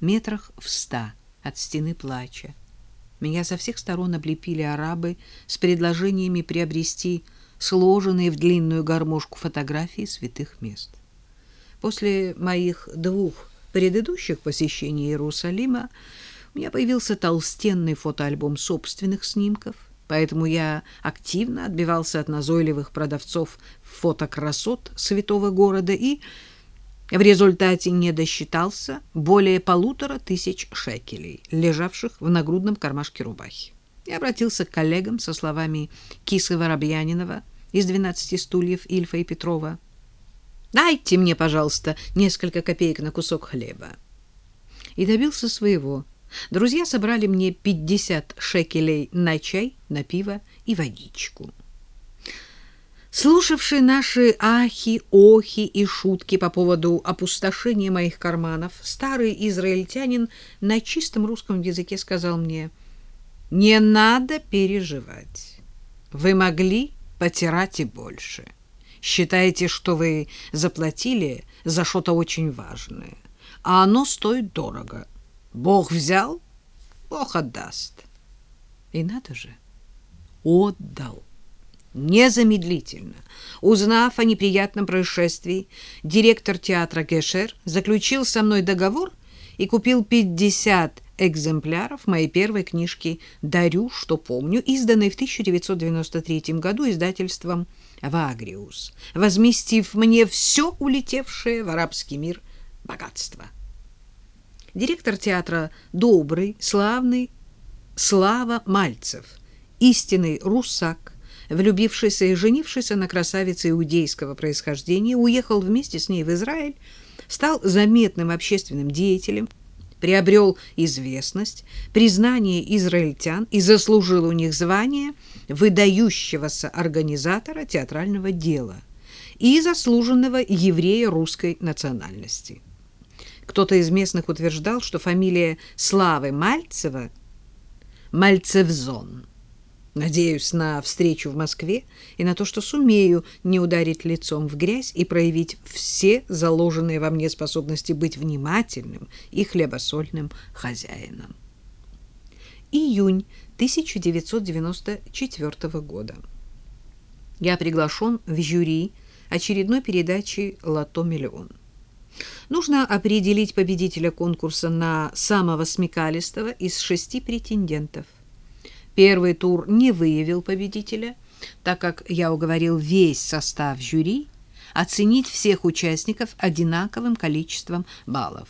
метрах в ста от стены плача. Меня со всех сторон облепили арабы с предложениями приобрести сложенные в длинную гармошку фотографии святых мест. После моих двух предыдущих посещений Иерусалима у меня появился толстенный фотоальбом собственных снимков, поэтому я активно отбивался от назойливых продавцов фотокрасот святого города и в результате не досчитался более полутора тысяч шекелей, лежавших в нагрудном кармашке рубахи. Я обратился к коллегам со словами Кисы Воробьянинова из «12 стульев» Ильфа и Петрова. «Дайте мне, пожалуйста, несколько копеек на кусок хлеба». И добился своего. Друзья собрали мне 50 шекелей на чай, на пиво и водичку. Слушавший наши ахи, охи и шутки по поводу опустошения моих карманов, старый израильтянин на чистом русском языке сказал мне, «Не надо переживать. Вы могли потирать и больше. Считаете, что вы заплатили за что-то очень важное, а оно стоит дорого. Бог взял, Бог отдаст». И надо же, отдал. Незамедлительно, узнав о неприятном происшествии, директор театра Гешер заключил со мной договор и купил 50 экземпляров моей первой книжки «Дарю, что помню», изданной в 1993 году издательством «Вагриус», возместив мне все улетевшее в арабский мир богатство. Директор театра добрый, славный Слава Мальцев, истинный русак, влюбившийся и женившийся на красавице иудейского происхождения, уехал вместе с ней в Израиль, стал заметным общественным деятелем, приобрел известность, признание израильтян и заслужил у них звание выдающегося организатора театрального дела и заслуженного еврея русской национальности. Кто-то из местных утверждал, что фамилия Славы Мальцева – Мальцевзон – Надеюсь на встречу в Москве и на то, что сумею не ударить лицом в грязь и проявить все заложенные во мне способности быть внимательным и хлебосольным хозяином. Июнь 1994 года. Я приглашен в жюри очередной передачи «Лото миллион». Нужно определить победителя конкурса на самого смекалистого из шести претендентов. Первый тур не выявил победителя, так как я уговорил весь состав жюри оценить всех участников одинаковым количеством баллов.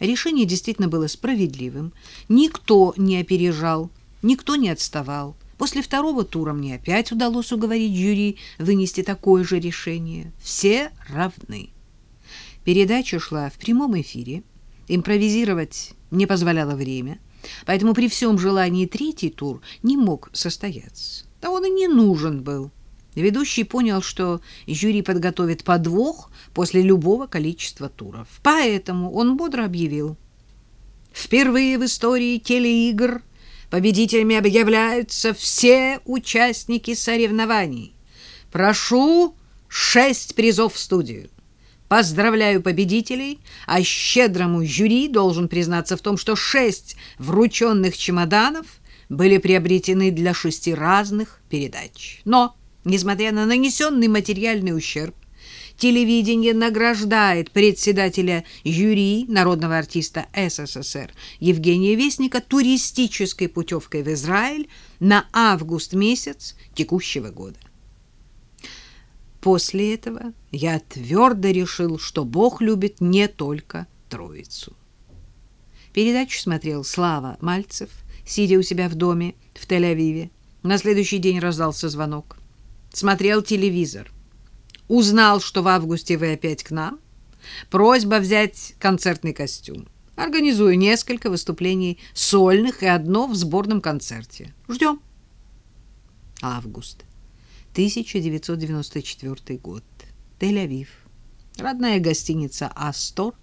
Решение действительно было справедливым. Никто не опережал, никто не отставал. После второго тура мне опять удалось уговорить жюри вынести такое же решение. Все равны. Передача шла в прямом эфире. Импровизировать не позволяло время. Поэтому при всем желании третий тур не мог состояться. Да он и не нужен был. Ведущий понял, что жюри подготовит подвох после любого количества туров. Поэтому он бодро объявил. Впервые в истории телеигр победителями объявляются все участники соревнований. Прошу шесть призов в студию. Поздравляю победителей, а щедрому жюри должен признаться в том, что шесть врученных чемоданов были приобретены для шести разных передач. Но, несмотря на нанесенный материальный ущерб, телевидение награждает председателя жюри народного артиста СССР Евгения Вестника туристической путевкой в Израиль на август месяц текущего года. После этого я твердо решил, что Бог любит не только Троицу. Передачу смотрел Слава Мальцев, сидя у себя в доме в Тель-Авиве. На следующий день раздался звонок. Смотрел телевизор. Узнал, что в августе вы опять к нам. Просьба взять концертный костюм. Организую несколько выступлений сольных и одно в сборном концерте. Ждем. Август. 1994 год. Тель-Авив. Родная гостиница «Астор»,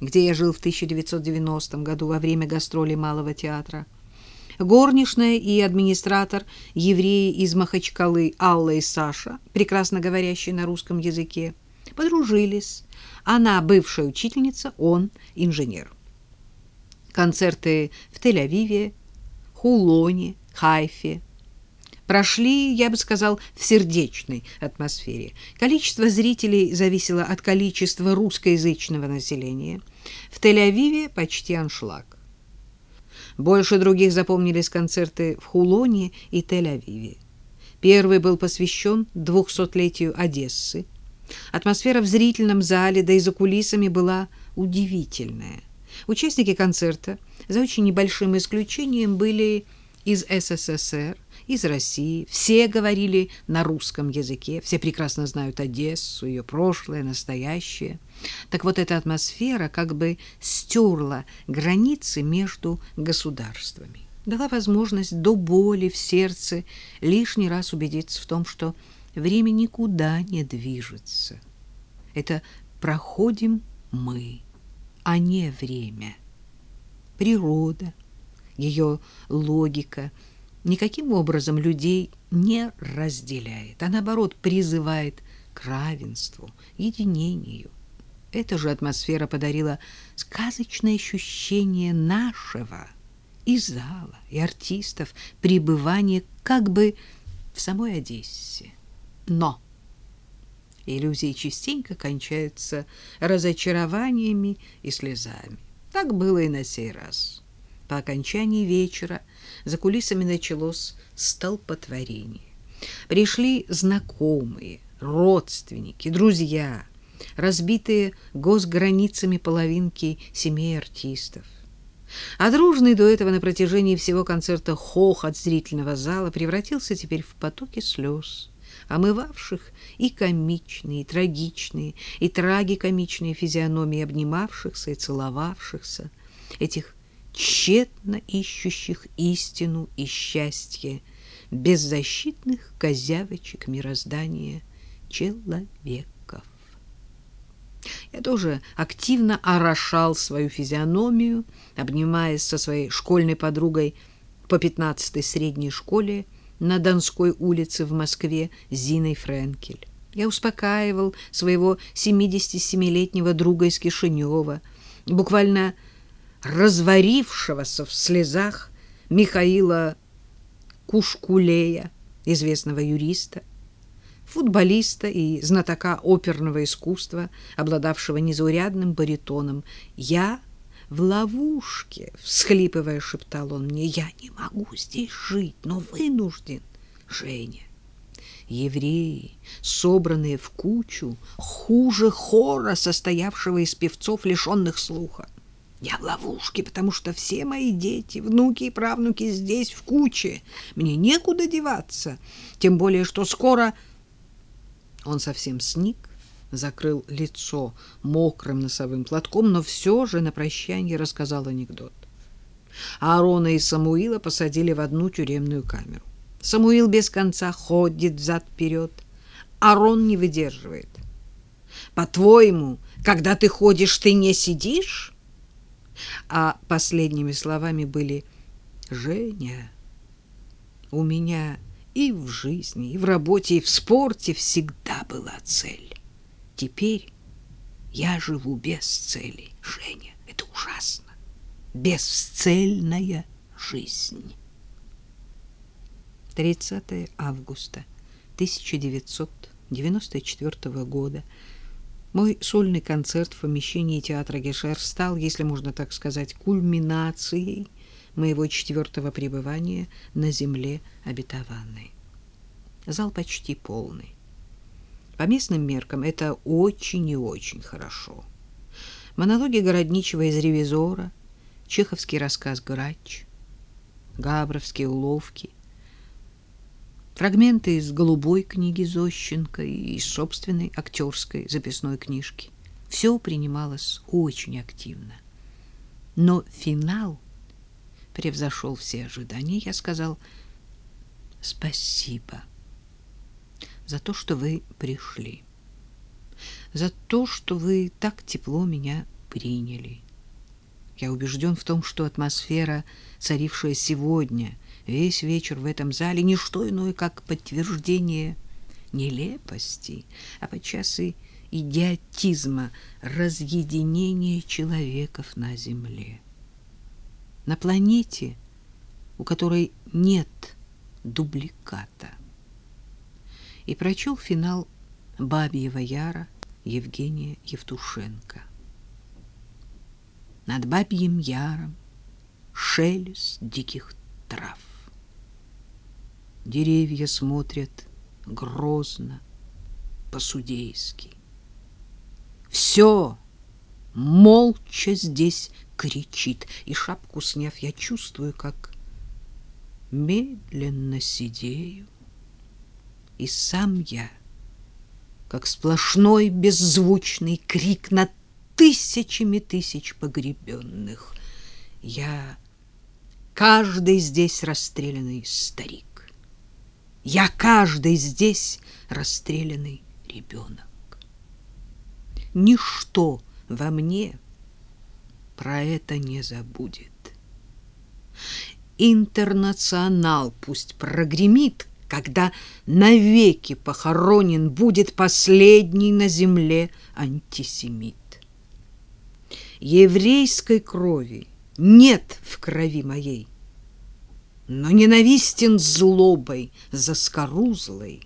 где я жил в 1990 году во время гастролей Малого театра. Горничная и администратор, евреи из Махачкалы Алла и Саша, прекрасно говорящие на русском языке, подружились. Она бывшая учительница, он инженер. Концерты в Тель-Авиве, Хулоне, Хайфе прошли, я бы сказал, в сердечной атмосфере. Количество зрителей зависело от количества русскоязычного населения. В Тель-Авиве почти аншлаг. Больше других запомнились концерты в Хулоне и Тель-Авиве. Первый был посвящен двухсотлетию Одессы. Атмосфера в зрительном зале, да и за кулисами была удивительная. Участники концерта, за очень небольшим исключением, были из СССР, из России. Все говорили на русском языке, все прекрасно знают Одессу, ее прошлое, настоящее. Так вот эта атмосфера как бы стерла границы между государствами, дала возможность до боли в сердце лишний раз убедиться в том, что время никуда не движется. Это проходим мы, а не время. Природа, ее логика никаким образом людей не разделяет, а наоборот призывает к равенству, единению. Эта же атмосфера подарила сказочное ощущение нашего и зала, и артистов пребывания как бы в самой Одессе. Но иллюзии частенько кончаются разочарованиями и слезами. Так было и на сей раз. По окончании вечера за кулисами началось столпотворение. Пришли знакомые, родственники, друзья, разбитые госграницами половинки семей артистов. А дружный до этого на протяжении всего концерта хохот зрительного зала превратился теперь в потоки слез, омывавших и комичные, и трагичные, и трагикомичные физиономии обнимавшихся и целовавшихся, этих тщетно ищущих истину и счастье, беззащитных козявочек мироздания человеков. Я тоже активно орошал свою физиономию, обнимаясь со своей школьной подругой по пятнадцатой средней школе на Донской улице в Москве Зиной Френкель. Я успокаивал своего 77-летнего друга из Кишинева, буквально разварившегося в слезах Михаила Кушкулея, известного юриста, футболиста и знатока оперного искусства, обладавшего незаурядным баритоном. «Я в ловушке!» — всхлипывая, шептал он мне. «Я не могу здесь жить, но вынужден, Женя». Евреи, собранные в кучу, хуже хора, состоявшего из певцов, лишенных слуха. Я в ловушке, потому что все мои дети, внуки и правнуки здесь в куче. Мне некуда деваться, тем более что скоро он совсем сник, закрыл лицо мокрым носовым платком, но все же на прощание рассказал анекдот. Аарона и Самуила посадили в одну тюремную камеру. Самуил без конца ходит взад-вперед. Аарон не выдерживает. «По-твоему, когда ты ходишь, ты не сидишь?» А последними словами были «Женя, у меня и в жизни, и в работе, и в спорте всегда была цель. Теперь я живу без цели, Женя. Это ужасно. Бесцельная жизнь». 30 августа 1994 года мой сольный концерт в помещении театра Гешер стал, если можно так сказать, кульминацией моего четвертого пребывания на земле обетованной. Зал почти полный. По местным меркам это очень и очень хорошо. Монологи Городничего из «Ревизора», чеховский рассказ «Грач», габровские уловки — фрагменты из голубой книги Зощенко и из собственной актерской записной книжки. Все принималось очень активно. Но финал превзошел все ожидания. Я сказал спасибо за то, что вы пришли, за то, что вы так тепло меня приняли. Я убежден в том, что атмосфера, царившая сегодня, весь вечер в этом зале, не что иное, как подтверждение нелепости, а подчас и идиотизма разъединения человеков на земле. на планете, у которой нет дубликата. И прочел финал Бабьего Яра Евгения Евтушенко. Над Бабьим Яром шелест диких трав. Деревья смотрят грозно, по-судейски. Все молча здесь кричит, и шапку сняв, я чувствую, как медленно сидею, и сам я, как сплошной беззвучный крик над тысячами тысяч погребенных. Я каждый здесь расстрелянный старик. Я каждый здесь расстрелянный ребенок. Ничто во мне про это не забудет. Интернационал пусть прогремит, когда навеки похоронен будет последний на земле антисемит. Еврейской крови нет в крови моей, но ненавистен злобой заскорузлой.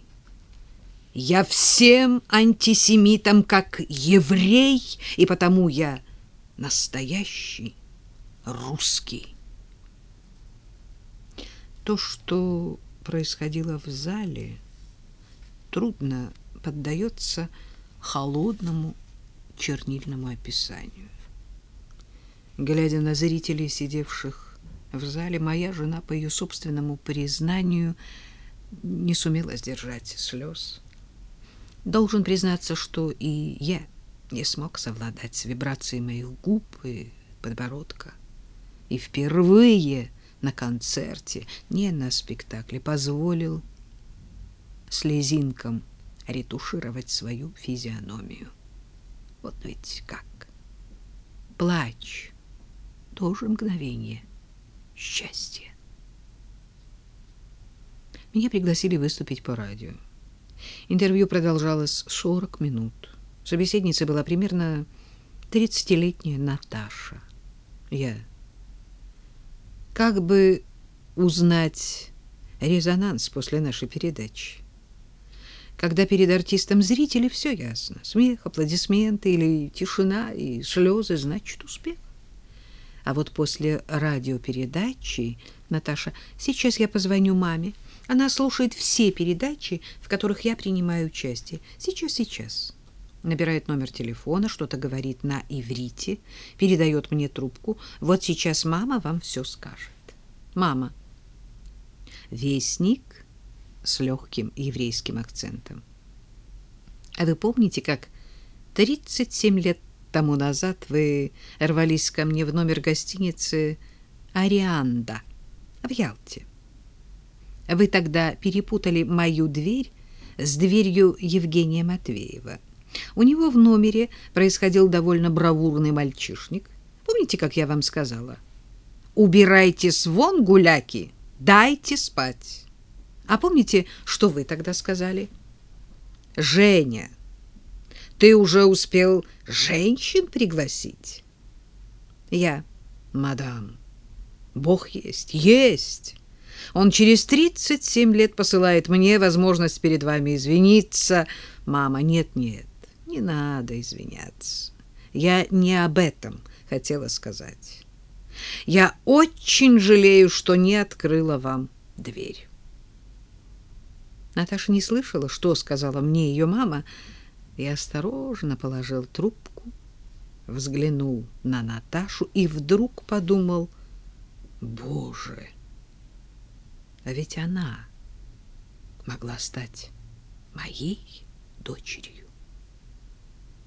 Я всем антисемитам как еврей, и потому я настоящий русский. То, что происходило в зале, трудно поддается холодному чернильному описанию. Глядя на зрителей, сидевших в зале, моя жена, по ее собственному признанию, не сумела сдержать слез. Должен признаться, что и я не смог совладать с вибрацией моих губ и подбородка. И впервые на концерте, не на спектакле, позволил слезинкам ретушировать свою физиономию. Вот ведь как. Плач тоже мгновение счастья. Меня пригласили выступить по радио. Интервью продолжалось 40 минут. Собеседницей была примерно 30-летняя Наташа. Я. Как бы узнать резонанс после нашей передачи? Когда перед артистом зрители, все ясно. Смех, аплодисменты или тишина и слезы, значит, успех. А вот после радиопередачи, Наташа, сейчас я позвоню маме. Она слушает все передачи, в которых я принимаю участие. Сейчас, сейчас. Набирает номер телефона, что-то говорит на иврите, передает мне трубку. Вот сейчас мама вам все скажет. Мама. Вестник с легким еврейским акцентом. А вы помните, как 37 лет тому назад вы рвались ко мне в номер гостиницы «Арианда» в Ялте. Вы тогда перепутали мою дверь с дверью Евгения Матвеева. У него в номере происходил довольно бравурный мальчишник. Помните, как я вам сказала? «Убирайтесь вон, гуляки, дайте спать». А помните, что вы тогда сказали? «Женя, ты уже успел женщин пригласить? Я, мадам, Бог есть, есть. Он через 37 лет посылает мне возможность перед вами извиниться. Мама, нет-нет, не надо извиняться. Я не об этом хотела сказать. Я очень жалею, что не открыла вам дверь. Наташа не слышала, что сказала мне ее мама, и осторожно положил трубку, взглянул на Наташу и вдруг подумал, «Боже, а ведь она могла стать моей дочерью».